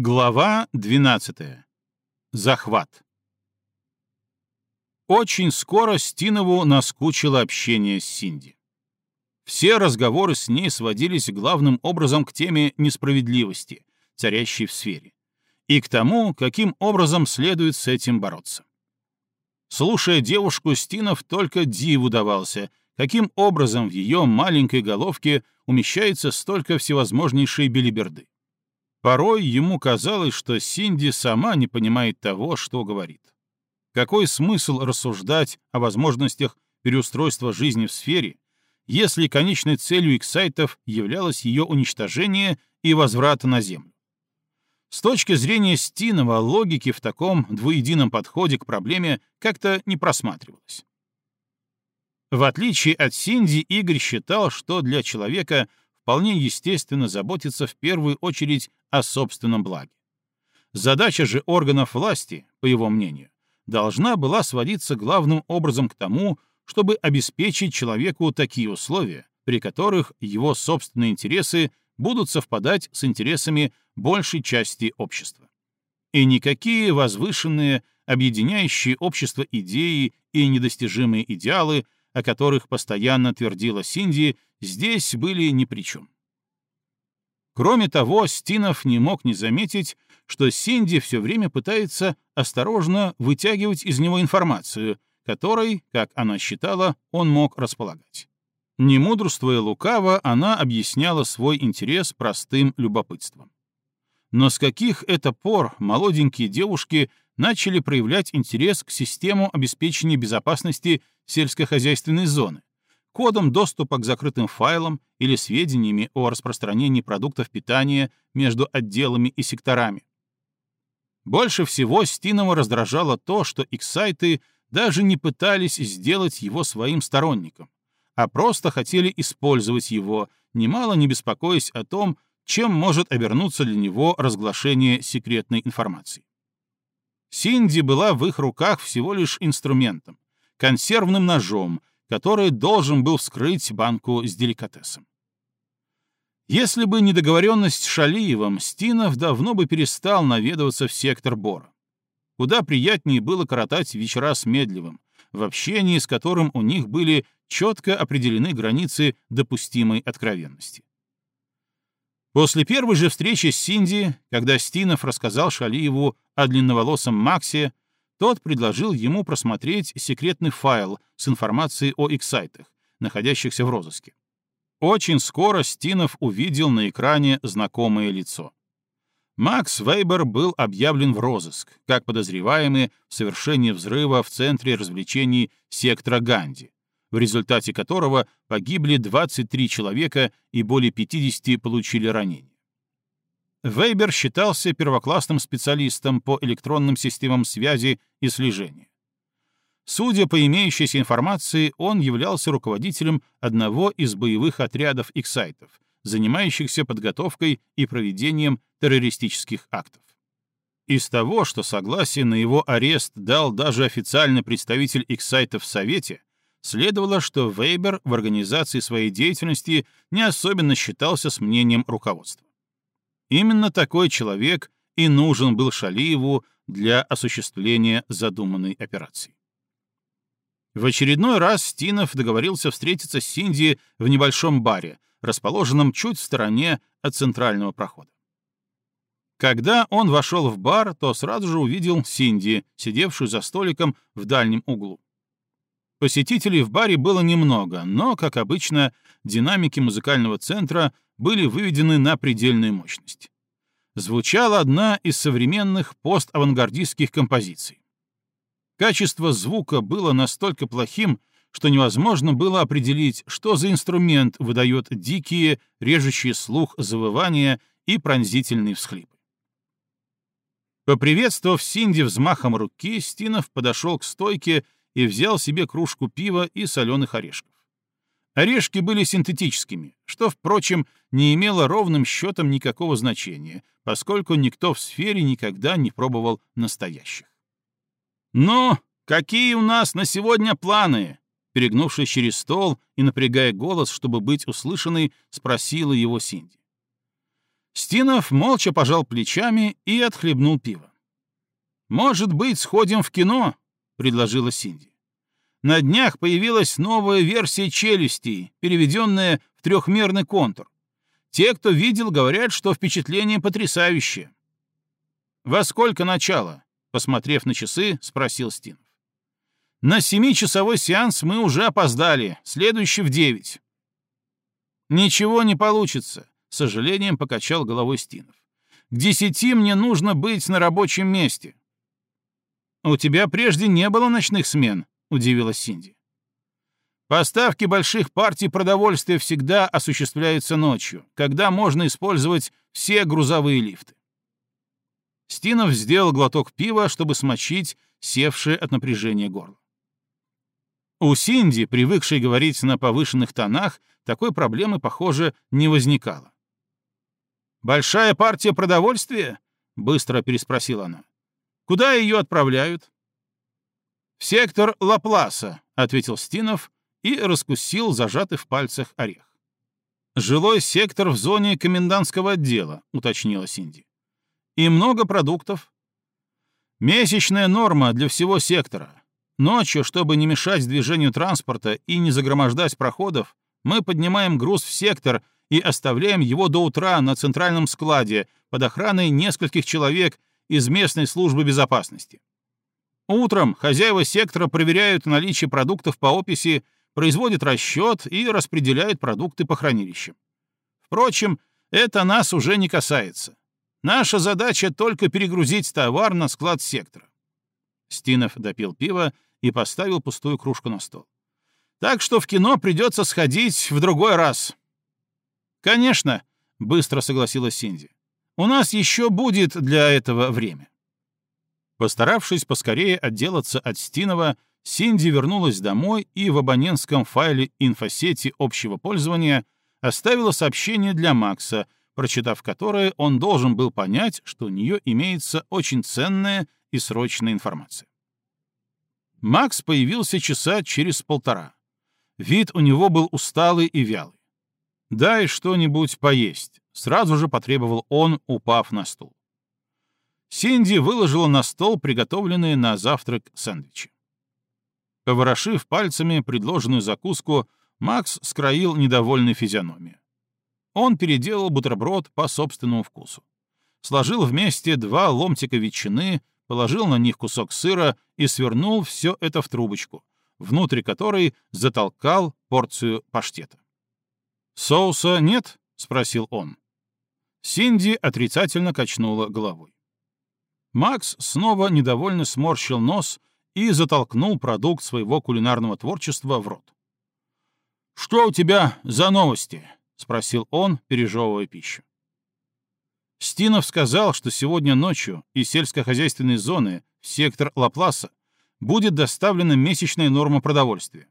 Глава 12. Захват. Очень скоро Стинову наскучило общение с Синди. Все разговоры с ней сводились главным образом к теме несправедливости, царящей в сфере, и к тому, каким образом следует с этим бороться. Слушая девушку, Стинов только диву давался, каким образом в ее маленькой головке умещается столько всевозможнейшей белиберды. Порой ему казалось, что Синди сама не понимает того, что говорит. Какой смысл рассуждать о возможностях переустройства жизни в сфере, если конечной целью эксайтов являлось ее уничтожение и возврат на Землю? С точки зрения Стинова логики в таком двуедином подходе к проблеме как-то не просматривалось. В отличие от Синди, Игорь считал, что для человека вполне естественно заботиться в первую очередь о собственном благе. Задача же органов власти, по его мнению, должна была сводиться главным образом к тому, чтобы обеспечить человеку такие условия, при которых его собственные интересы будут совпадать с интересами большей части общества. И никакие возвышенные, объединяющие общество идеи и недостижимые идеалы, о которых постоянно твердила Синди, здесь были ни при чем. Кроме того, Стинов не мог не заметить, что Синди все время пытается осторожно вытягивать из него информацию, которой, как она считала, он мог располагать. Не мудрствуя лукаво, она объясняла свой интерес простым любопытством. Но с каких это пор молоденькие девушки начали проявлять интерес к систему обеспечения безопасности сельскохозяйственной зоны, кодом доступа к закрытым файлам или сведениями о распространении продуктов питания между отделами и секторами. Больше всего Стинова раздражало то, что иксайты даже не пытались сделать его своим сторонником, а просто хотели использовать его, немало не беспокоясь о том, чем может обернуться для него разглашение секретной информации. Синди была в их руках всего лишь инструментом, консервным ножом, который должен был вскрыть банку с деликатесом. Если бы не договоренность с Шалиевым, Стинов давно бы перестал наведываться в сектор Бора. Куда приятнее было коротать вечера с Медлевым, в общении с которым у них были четко определены границы допустимой откровенности. После первой же встречи с Синди, когда Стинов рассказал Шалиеву о длинноволосом Максе, тот предложил ему просмотреть секретный файл с информацией о иксайтах, находящихся в розыске. Очень скоро Стинов увидел на экране знакомое лицо. Макс Вейбер был объявлен в розыск, как подозреваемый в совершении взрыва в центре развлечений сектора Ганди, в результате которого погибли 23 человека и более 50 получили ранения. Вейбер считался первоклассным специалистом по электронным системам связи и слежения. Судя по имеющейся информации, он являлся руководителем одного из боевых отрядов Иксайтов, занимающихся подготовкой и проведением террористических актов. Из того, что согласие на его арест дал даже официальный представитель Иксайтов в Совете, следовало, что Вейбер в организации своей деятельности не особенно считался с мнением руководства. Именно такой человек и нужен был Шалиеву для осуществления задуманной операции. В очередной раз Стинов договорился встретиться с Синди в небольшом баре, расположенном чуть в стороне от центрального прохода. Когда он вошел в бар, то сразу же увидел Синди, сидевшую за столиком в дальнем углу. Посетителей в баре было немного, но, как обычно, динамики музыкального центра были выведены на предельную мощность. Звучала одна из современных поставангардистских композиций. Качество звука было настолько плохим, что невозможно было определить, что за инструмент выдает дикие, режущие слух завывания и пронзительные всхлипы. Поприветствовав Синди взмахом руки, Стинов подошел к стойке и взял себе кружку пива и соленых орешков. Орешки были синтетическими, что, впрочем, не имело ровным счетом никакого значения, поскольку никто в сфере никогда не пробовал настоящих. «Ну, какие у нас на сегодня планы?» Перегнувшись через стол и напрягая голос, чтобы быть услышанной, спросила его Синди. Стинов молча пожал плечами и отхлебнул пиво. «Может быть, сходим в кино?» — предложила Синди. «На днях появилась новая версия «Челюстей», переведенная в трехмерный контур. Те, кто видел, говорят, что впечатление потрясающее». «Во сколько начало?» — посмотрев на часы, спросил Стинов. «На семичасовой сеанс мы уже опоздали, следующий в девять». «Ничего не получится», — с сожалением покачал головой Стинов. «К десяти мне нужно быть на рабочем месте». «У тебя прежде не было ночных смен», — удивилась Синди. «Поставки больших партий продовольствия всегда осуществляются ночью, когда можно использовать все грузовые лифты». Стинов сделал глоток пива, чтобы смочить севшее от напряжения горло. У Синди, привыкшей говорить на повышенных тонах, такой проблемы, похоже, не возникало. «Большая партия продовольствия?» — быстро переспросила она. «Куда ее отправляют?» «В сектор Лапласа», — ответил Стинов и раскусил зажатый в пальцах орех. «Жилой сектор в зоне комендантского отдела», — уточнила Синди. «И много продуктов». «Месячная норма для всего сектора. Ночью, чтобы не мешать движению транспорта и не загромождать проходов, мы поднимаем груз в сектор и оставляем его до утра на центральном складе под охраной нескольких человек из местной службы безопасности. Утром хозяева сектора проверяют наличие продуктов по описи, производят расчет и распределяют продукты по хранилищам. Впрочем, это нас уже не касается. Наша задача только перегрузить товар на склад сектора. Стинов допил пиво и поставил пустую кружку на стол. Так что в кино придется сходить в другой раз. Конечно, быстро согласилась Синди. У нас еще будет для этого время. Постаравшись поскорее отделаться от Стинова, Синди вернулась домой и в абонентском файле инфосети общего пользования оставила сообщение для Макса, прочитав которое он должен был понять, что у нее имеется очень ценная и срочная информация. Макс появился часа через полтора. Вид у него был усталый и вялый. «Дай что-нибудь поесть», — сразу же потребовал он, упав на стул. Синди выложила на стол приготовленные на завтрак сэндвичи. Поворошив пальцами предложенную закуску, Макс скроил недовольной физиономию. Он переделал бутерброд по собственному вкусу. Сложил вместе два ломтика ветчины, положил на них кусок сыра и свернул все это в трубочку, внутрь которой затолкал порцию паштета. «Соуса нет?» — спросил он. Синди отрицательно качнула головой. Макс снова недовольно сморщил нос и затолкнул продукт своего кулинарного творчества в рот. «Что у тебя за новости?» — спросил он, пережевывая пищу. Стинов сказал, что сегодня ночью из сельскохозяйственной зоны в сектор Лапласа будет доставлена месячная норма продовольствия.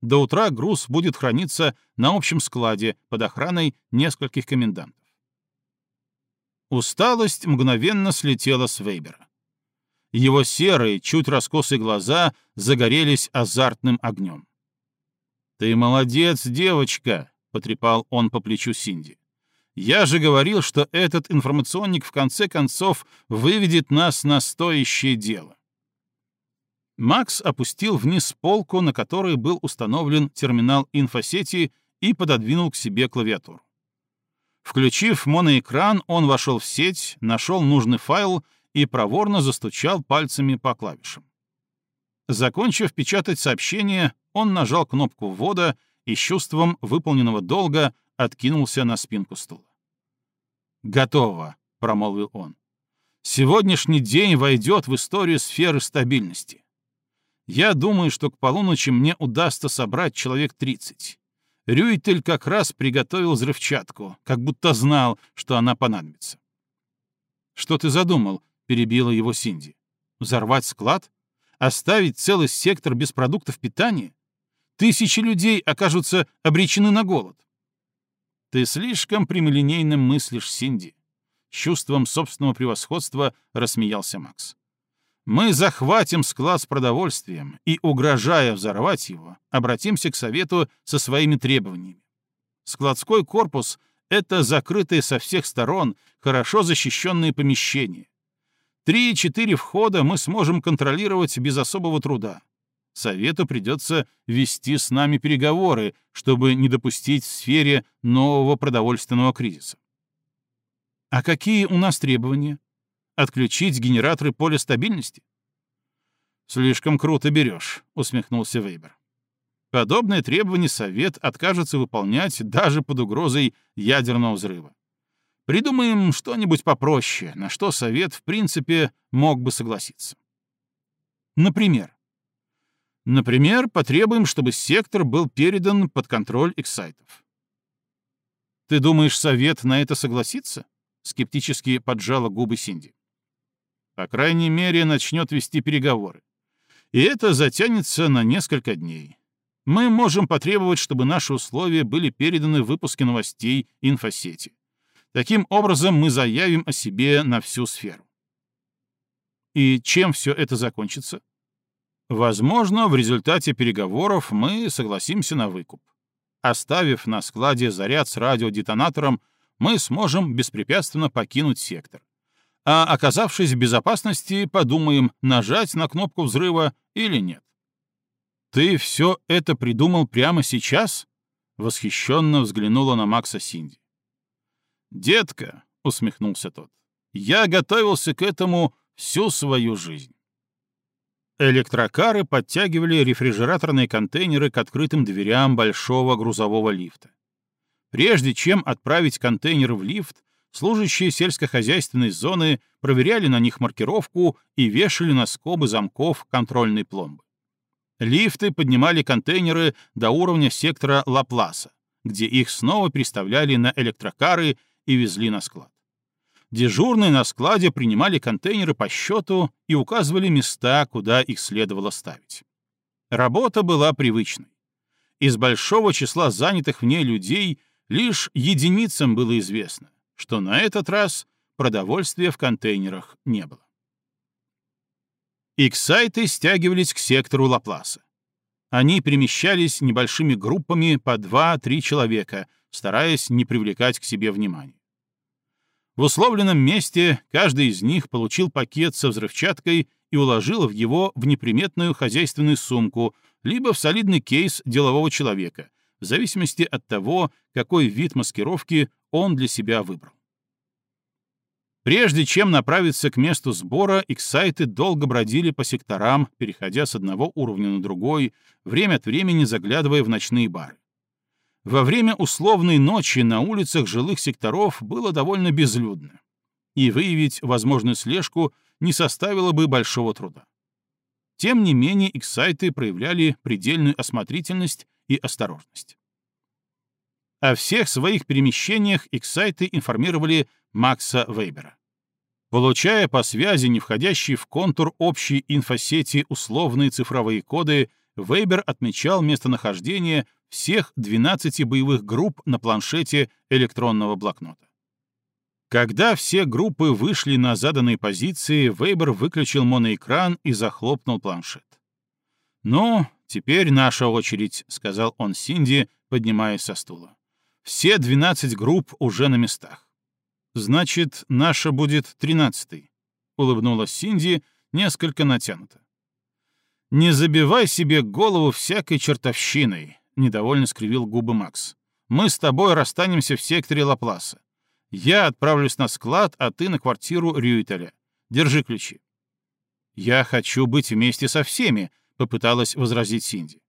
До утра груз будет храниться на общем складе под охраной нескольких комендантов. Усталость мгновенно слетела с Вейбера. Его серые, чуть раскосые глаза загорелись азартным огнем. «Ты молодец, девочка!» — потрепал он по плечу Синди. «Я же говорил, что этот информационник в конце концов выведет нас на стоящее дело». Макс опустил вниз полку, на которой был установлен терминал инфосети, и пододвинул к себе клавиатуру. Включив моноэкран, он вошел в сеть, нашел нужный файл и проворно застучал пальцами по клавишам. Закончив печатать сообщение, он нажал кнопку ввода и с чувством выполненного долга откинулся на спинку стула. «Готово», — промолвил он. «Сегодняшний день войдет в историю сферы стабильности. Я думаю, что к полуночи мне удастся собрать человек 30. Рюйтель как раз приготовил взрывчатку, как будто знал, что она понадобится. «Что ты задумал?» — перебила его Синди. «Взорвать склад? Оставить целый сектор без продуктов питания? Тысячи людей окажутся обречены на голод». «Ты слишком прямолинейно мыслишь, Синди». Чувством собственного превосходства рассмеялся Макс. Мы захватим склад с продовольствием и, угрожая взорвать его, обратимся к Совету со своими требованиями. Складской корпус — Это закрытые со всех сторон, хорошо защищенные помещения. Три-четыре входа мы сможем контролировать без особого труда. Совету придется вести с нами переговоры, чтобы не допустить в сфере нового продовольственного кризиса. А какие у нас требования? Отключить генераторы поля стабильности? Слишком круто берешь, усмехнулся Вейбер. Подобное требование Совет откажется выполнять даже под угрозой ядерного взрыва. Придумаем что-нибудь попроще, на что Совет, в принципе, мог бы согласиться. Например, Например, потребуем, чтобы сектор был передан под контроль эксайтов. Ты думаешь, совет на это согласится? Скептически поджала губы Синди. По крайней мере, начнет вести переговоры. И это затянется на несколько дней. Мы можем потребовать, чтобы наши условия были переданы в выпуске новостей инфосети. Таким образом, мы заявим о себе на всю сферу. И чем все это закончится? Возможно, в результате переговоров мы согласимся на выкуп. Оставив на складе заряд с радиодетонатором, мы сможем беспрепятственно покинуть сектор. А оказавшись в безопасности, подумаем, нажать на кнопку взрыва или нет. «Ты все это придумал прямо сейчас?» — восхищенно взглянула на Макса Синди. «Детка», — усмехнулся тот, — «я готовился к этому всю свою жизнь». Электрокары подтягивали рефрижераторные контейнеры к открытым дверям большого грузового лифта. Прежде чем отправить контейнер в лифт, служащие сельскохозяйственной зоны проверяли на них маркировку и вешали на скобы замков контрольной пломбы. Лифты поднимали контейнеры до уровня сектора Лапласа, где их снова переставляли на электрокары и везли на склад. Дежурные на складе принимали контейнеры по счету и указывали места, куда их следовало ставить. Работа была привычной. Из большого числа занятых в ней людей лишь единицам было известно, что на этот раз продовольствия в контейнерах не было. Иксайты стягивались к сектору Лапласа. Они перемещались небольшими группами по 2-3 человека, стараясь не привлекать к себе внимания. В условленном месте каждый из них получил пакет со взрывчаткой и уложил его в неприметную хозяйственную сумку, либо в солидный кейс делового человека, в зависимости от того, какой вид маскировки он для себя выбрал. Прежде чем направиться к месту сбора, иксайты долго бродили по секторам, переходя с одного уровня на другой, время от времени заглядывая в ночные бары. Во время условной ночи на улицах жилых секторов было довольно безлюдно, и выявить возможную слежку не составило бы большого труда. Тем не менее, эксайты проявляли предельную осмотрительность и осторожность. О всех своих перемещениях эксайты информировали Макса Вейбера. Получая по связи не входящие в контур общей инфосети условные цифровые коды, Вейбер отмечал местонахождение всех 12 боевых групп на планшете электронного блокнота. Когда все группы вышли на заданные позиции, Вейбер выключил моноэкран и захлопнул планшет. «Ну, теперь наша очередь», — сказал он Синди, поднимаясь со стула. «Все 12 групп уже на местах». «Значит, наша будет тринадцатой», — улыбнулась Синди, несколько натянуто. «Не забивай себе голову всякой чертовщиной», — недовольно скривил губы Макс. «Мы с тобой расстанемся в секторе Лапласа. Я отправлюсь на склад, а ты на квартиру Рюйтеля. Держи ключи». «Я хочу быть вместе со всеми», — попыталась возразить Синди.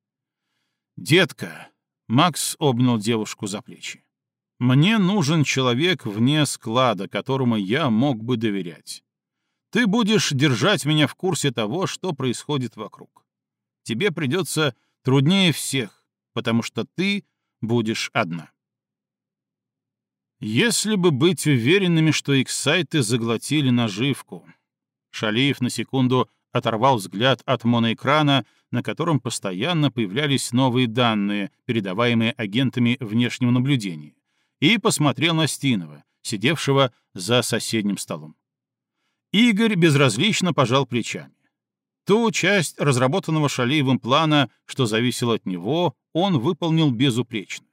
«Детка», — Макс обнял девушку за плечи, — «мне нужен человек вне склада, которому я мог бы доверять. Ты будешь держать меня в курсе того, что происходит вокруг. Тебе придется труднее всех, потому что ты будешь одна. Если бы быть уверенными, что иксайты заглотили наживку. Шалиев на секунду оторвал взгляд от моноэкрана, на котором постоянно появлялись новые данные, передаваемые агентами внешнего наблюдения, и посмотрел на Стинова, сидевшего за соседним столом. Игорь безразлично пожал плечами. Ту часть разработанного Шалеевым плана, что зависело от него, он выполнил безупречно.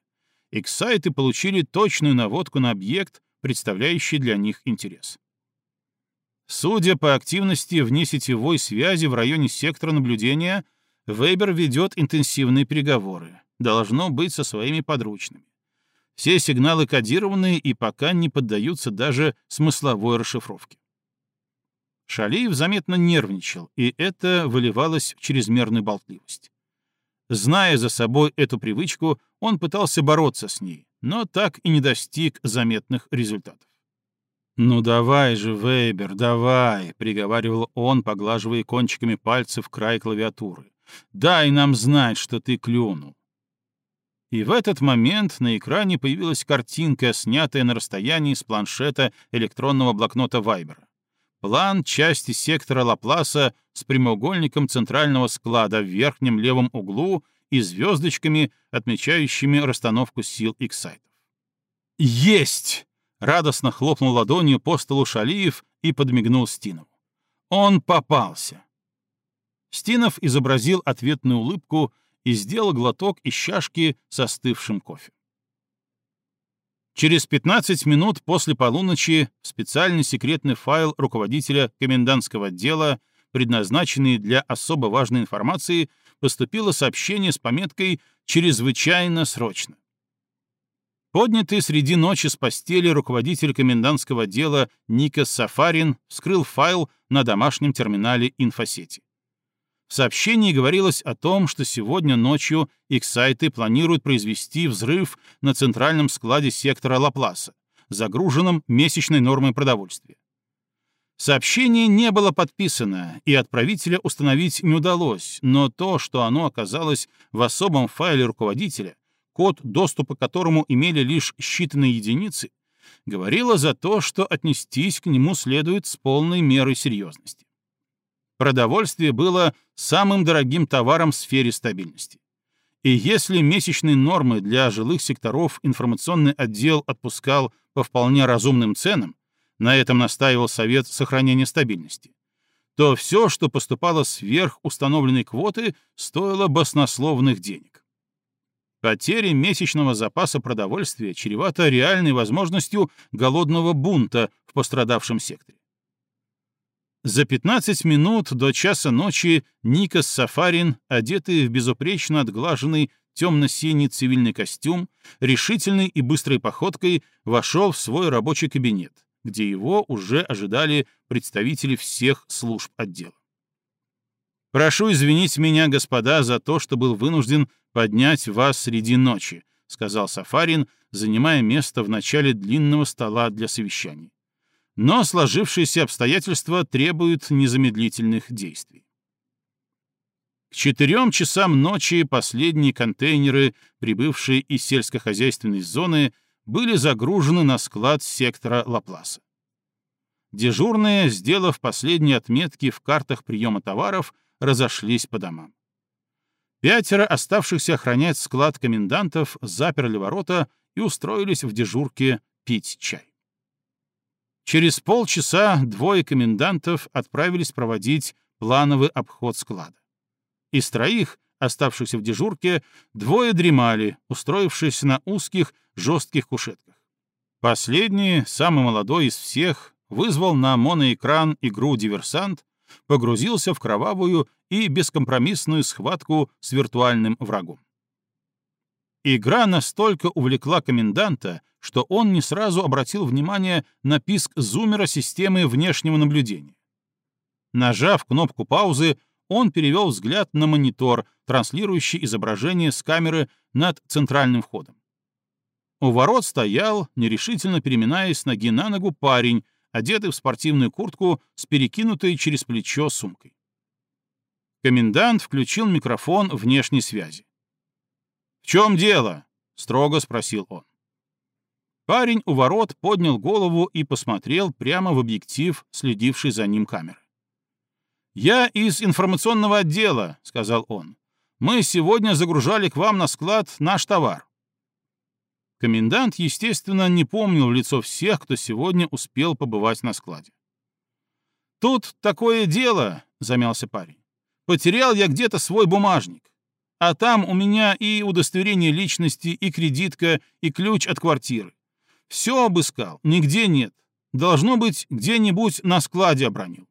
Эксайты получили точную наводку на объект, представляющий для них интерес. Судя по активности внесетевой связи в районе сектора наблюдения, Вейбер ведет интенсивные переговоры, должно быть со своими подручными. Все сигналы кодированные и пока не поддаются даже смысловой расшифровке. Шалиев заметно нервничал, и это выливалось в чрезмерную болтливость. Зная за собой эту привычку, он пытался бороться с ней, но так и не достиг заметных результатов. «Ну давай же, Вейбер, давай!» — приговаривал он, поглаживая кончиками пальцев край клавиатуры. «Дай нам знать, что ты клюнул». И в этот момент на экране появилась картинка, снятая на расстоянии с планшета электронного блокнота Вайбера. План части сектора Лапласа с прямоугольником центрального склада в верхнем левом углу и звездочками, отмечающими расстановку сил Иксайтов. «Есть!» — радостно хлопнул ладонью по столу Шалиев и подмигнул Стинову. «Он попался!» Стинов изобразил ответную улыбку и сделал глоток из чашки с остывшим кофе. Через 15 минут после полуночи в специальный секретный файл руководителя комендантского отдела, предназначенный для особо важной информации, поступило сообщение с пометкой «Чрезвычайно срочно». Поднятый среди ночи с постели руководитель комендантского отдела Никас Сафарин вскрыл файл на домашнем терминале инфосети. В сообщении говорилось о том, что сегодня ночью Иксайты планируют произвести взрыв на центральном складе сектора Лапласа, загруженном месячной нормой продовольствия. Сообщение не было подписано, и отправителя установить не удалось, но то, что оно оказалось в особом файле руководителя, код доступа к которому имели лишь считанные единицы, говорило за то, что отнестись к нему следует с полной мерой серьезности. Продовольствие было самым дорогим товаром в сфере стабильности. И если месячные нормы для жилых секторов информационный отдел отпускал по вполне разумным ценам, на этом настаивал Совет сохранения стабильности, то все, что поступало сверх установленной квоты, стоило баснословных денег. Потеря месячного запаса продовольствия чревата реальной возможностью голодного бунта в пострадавшем секторе. За 15 минут до часа ночи Никас Сафарин, одетый в безупречно отглаженный темно-синий цивильный костюм, решительной и быстрой походкой вошел в свой рабочий кабинет, где его уже ожидали представители всех служб отдела. «Прошу извинить меня, господа, за то, что был вынужден поднять вас среди ночи», — сказал Сафарин, занимая место в начале длинного стола для совещаний но сложившиеся обстоятельства требуют незамедлительных действий. К четырем часам ночи последние контейнеры, прибывшие из сельскохозяйственной зоны, были загружены на склад сектора Лапласа. Дежурные, сделав последние отметки в картах приема товаров, разошлись по домам. Пятеро оставшихся охранять склад комендантов заперли ворота и устроились в дежурке пить чай. Через полчаса двое комендантов отправились проводить плановый обход склада. Из троих, оставшихся в дежурке, двое дремали, устроившись на узких, жестких кушетках. Последний, самый молодой из всех, вызвал на моноэкран игру «Диверсант», погрузился в кровавую и бескомпромиссную схватку с виртуальным врагом. Игра настолько увлекла коменданта, что он не сразу обратил внимание на писк зумера системы внешнего наблюдения. Нажав кнопку паузы, он перевел взгляд на монитор, транслирующий изображение с камеры над центральным входом. У ворот стоял, нерешительно переминаясь ноги на ногу, парень, одетый в спортивную куртку с перекинутой через плечо сумкой. Комендант включил микрофон внешней связи. «В чем дело?» — строго спросил он. Парень у ворот поднял голову и посмотрел прямо в объектив, следивший за ним камеры. «Я из информационного отдела», — сказал он. «Мы сегодня загружали к вам на склад наш товар». Комендант, естественно, не помнил лицо всех, кто сегодня успел побывать на складе. «Тут такое дело», — замялся парень. «Потерял я где-то свой бумажник. А там у меня и удостоверение личности, и кредитка, и ключ от квартиры. Все обыскал, нигде нет. Должно быть, где-нибудь на складе обронил.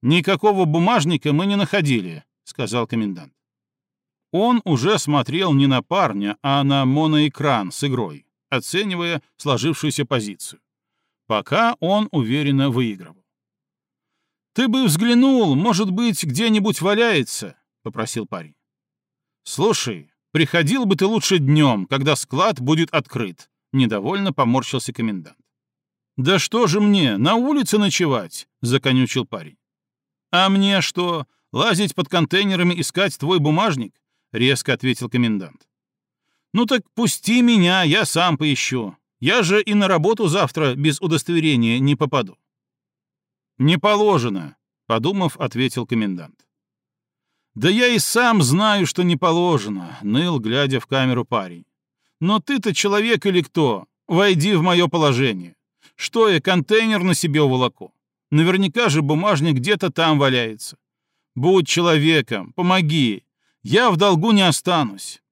«Никакого бумажника мы не находили», — сказал комендант. Он уже смотрел не на парня, а на моноэкран с игрой, оценивая сложившуюся позицию. Пока он уверенно выигрывал. «Ты бы взглянул, может быть, где-нибудь валяется», — попросил парень. «Слушай, приходил бы ты лучше днем, когда склад будет открыт», — недовольно поморщился комендант. «Да что же мне, на улице ночевать?» — законючил парень. «А мне что, лазить под контейнерами искать твой бумажник?» — резко ответил комендант. «Ну так пусти меня, я сам поищу. Я же и на работу завтра без удостоверения не попаду». «Не положено», — подумав, ответил комендант. «Да я и сам знаю, что не положено», — ныл, глядя в камеру парень. «Но ты-то человек или кто? Войди в мое положение. Что я, контейнер на себе уволоку? Наверняка же бумажник где-то там валяется. Будь человеком, помоги. Я в долгу не останусь.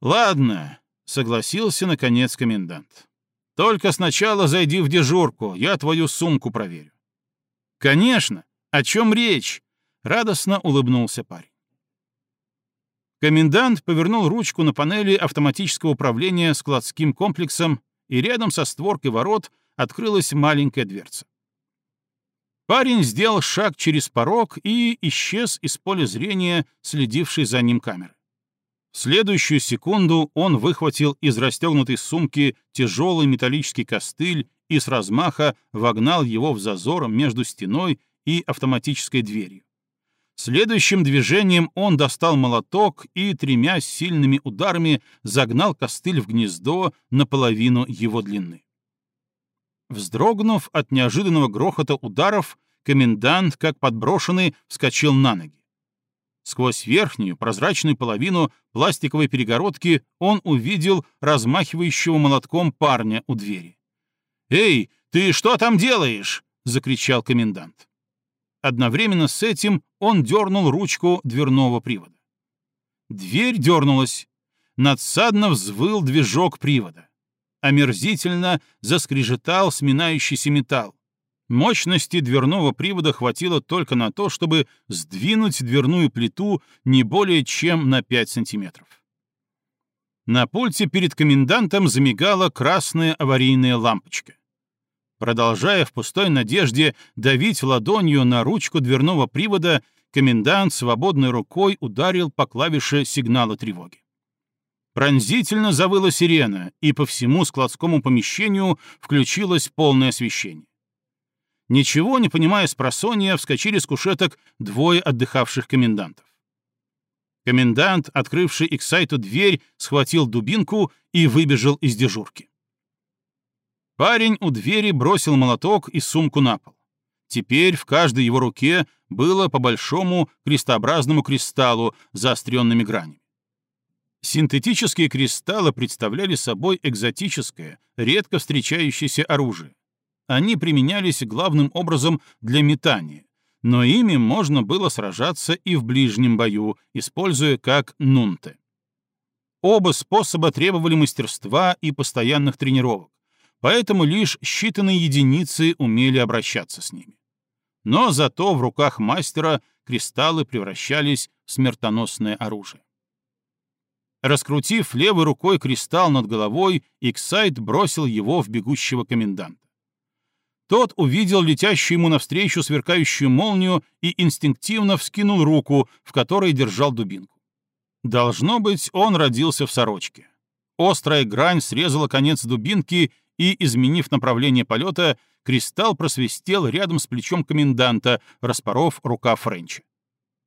Ладно, согласился наконец комендант. Только сначала зайди в дежурку, я твою сумку проверю. Конечно. О чем речь? Радостно улыбнулся парень. Комендант повернул ручку на панели автоматического управления складским комплексом, и рядом со створкой ворот открылась маленькая дверца. Парень сделал шаг через порог и исчез из поля зрения, следившей за ним камеры. В следующую секунду он выхватил из расстегнутой сумки тяжелый металлический костыль и с размаха вогнал его в зазор между стеной и автоматической дверью. Следующим движением он достал молоток и тремя сильными ударами загнал костыль в гнездо наполовину его длины. Вздрогнув от неожиданного грохота ударов, комендант, как подброшенный, вскочил на ноги. Сквозь верхнюю, прозрачную половину пластиковой перегородки он увидел размахивающего молотком парня у двери. «Эй, ты что там делаешь?» — закричал комендант. Одновременно с этим он дернул ручку дверного привода. Дверь дернулась. Надсадно взвыл движок привода омерзительно заскрежетал сминающийся металл. Мощности дверного привода хватило только на то, чтобы сдвинуть дверную плиту не более чем на 5 сантиметров. На пульте перед комендантом замигала красная аварийная лампочка. Продолжая в пустой надежде давить ладонью на ручку дверного привода, комендант свободной рукой ударил по клавише сигнала тревоги. Пронзительно завыла сирена, и по всему складскому помещению включилось полное освещение. Ничего не понимая с просонья, вскочили с кушеток двое отдыхавших комендантов. Комендант, открывший Иксайту дверь, схватил дубинку и выбежал из дежурки. Парень у двери бросил молоток и сумку на пол. Теперь в каждой его руке было по большому крестообразному кристаллу с заостренными гранями. Синтетические кристаллы представляли собой экзотическое, редко встречающееся оружие. Они применялись главным образом для метания, но ими можно было сражаться и в ближнем бою, используя как нунте. Оба способа требовали мастерства и постоянных тренировок, поэтому лишь считанные единицы умели обращаться с ними. Но зато в руках мастера кристаллы превращались в смертоносное оружие. Раскрутив левой рукой кристалл над головой, Иксайт бросил его в бегущего коменданта. Тот увидел летящую ему навстречу сверкающую молнию и инстинктивно вскинул руку, в которой держал дубинку. Должно быть, он родился в сорочке. Острая грань срезала конец дубинки, и, изменив направление полета, кристалл просвистел рядом с плечом коменданта, распоров рука Френча.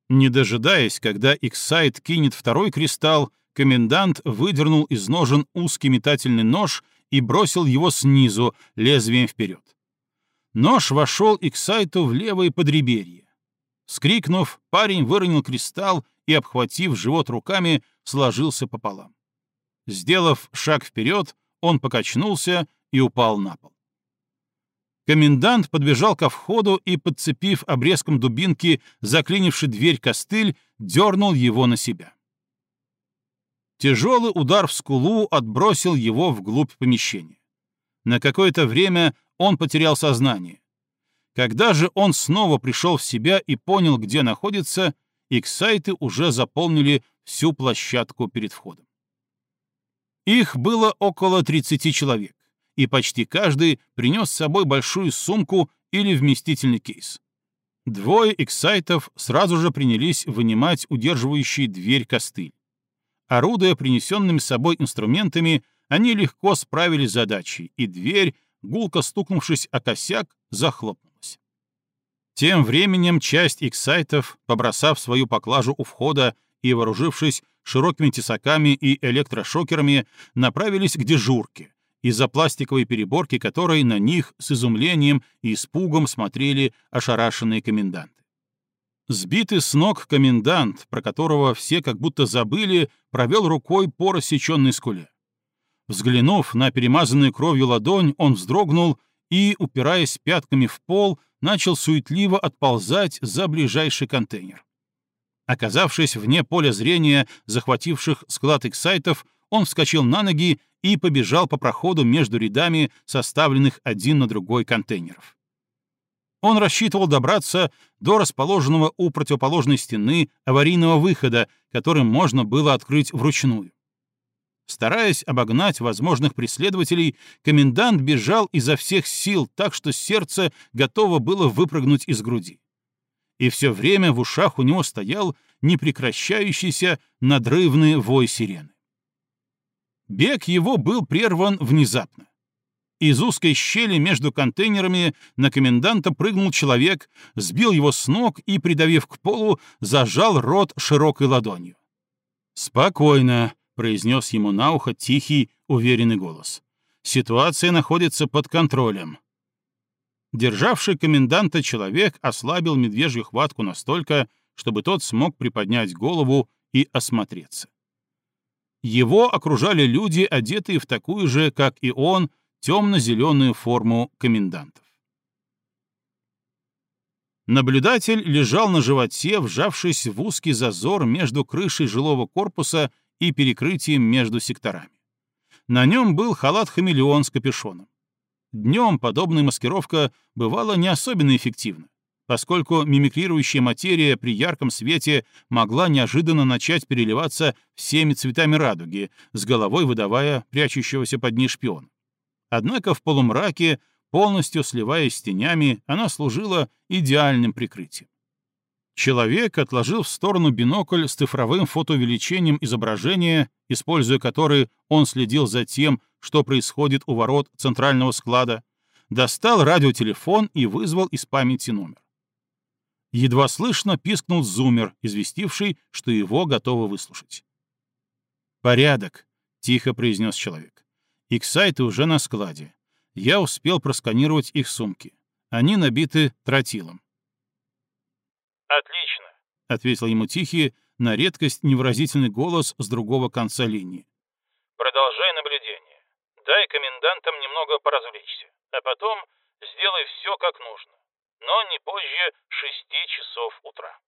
Не дожидаясь, когда Иксайт кинет второй кристалл, комендант выдернул из ножен узкий метательный нож и бросил его снизу, лезвием вперед. Нож вошел Иксайту в левое подреберье. Скрикнув, парень выронил кристалл и, обхватив живот руками, сложился пополам. Сделав шаг вперед, он покачнулся и упал на пол. Комендант подбежал ко входу и, подцепив обрезком дубинки заклинивший дверь костыль, дернул его на себя. Тяжелый удар в скулу отбросил его вглубь помещения. На какое-то время он потерял сознание. Когда же он снова пришел в себя и понял, где находится, иксайты уже заполнили всю площадку перед входом. Их было около 30 человек, и почти каждый принес с собой большую сумку или вместительный кейс. Двое эксайтов сразу же принялись вынимать удерживающий дверь костыль. Орудуя принесенными с собой инструментами, они легко справились с задачей, и дверь, гулко стукнувшись о косяк, захлопнулась. Тем временем часть эксайтов, побросав свою поклажу у входа и вооружившись широкими тесаками и электрошокерами, направились к дежурке, из-за пластиковой переборки которой на них с изумлением и испугом смотрели ошарашенные коменданты. Сбитый с ног комендант, про которого все как будто забыли, провел рукой по рассеченной скуле. Взглянув на перемазанную кровью ладонь, он вздрогнул и, упираясь пятками в пол, начал суетливо отползать за ближайший контейнер. Оказавшись вне поля зрения захвативших склад эксайтов, он вскочил на ноги и побежал по проходу между рядами составленных один на другой контейнеров. Он рассчитывал добраться до расположенного у противоположной стены аварийного выхода, которым можно было открыть вручную. Стараясь обогнать возможных преследователей, комендант бежал изо всех сил так, что сердце готово было выпрыгнуть из груди и все время в ушах у него стоял непрекращающийся надрывный вой сирены. Бег его был прерван внезапно. Из узкой щели между контейнерами на коменданта прыгнул человек, сбил его с ног и, придавив к полу, зажал рот широкой ладонью. «Спокойно», — произнес ему на ухо тихий, уверенный голос. «Ситуация находится под контролем. Державший коменданта человек ослабил медвежью хватку настолько, чтобы тот смог приподнять голову и осмотреться. Его окружали люди, одетые в такую же, как и он, темно-зеленую форму комендантов. Наблюдатель лежал на животе, вжавшись в узкий зазор между крышей жилого корпуса и перекрытием между секторами. На нем был халат-хамелеон с капюшоном. Днем подобная маскировка бывала не особенно эффективна, поскольку мимикрирующая материя при ярком свете могла неожиданно начать переливаться всеми цветами радуги, с головой выдавая прячущегося под ней шпион. Однако в полумраке, полностью сливаясь с тенями, она служила идеальным прикрытием. Человек отложил в сторону бинокль с цифровым фотоувеличением изображения, используя который он следил за тем, что происходит у ворот центрального склада, достал радиотелефон и вызвал из памяти номер. Едва слышно пискнул зумер, известивший, что его готовы выслушать. «Порядок», — тихо произнес человек. «Иксайты уже на складе. Я успел просканировать их сумки. Они набиты тротилом. «Отлично», — ответил ему тихий, на редкость невыразительный голос с другого конца линии. «Продолжай наблюдение. Дай комендантам немного поразвлечься, а потом сделай все как нужно, но не позже шести часов утра».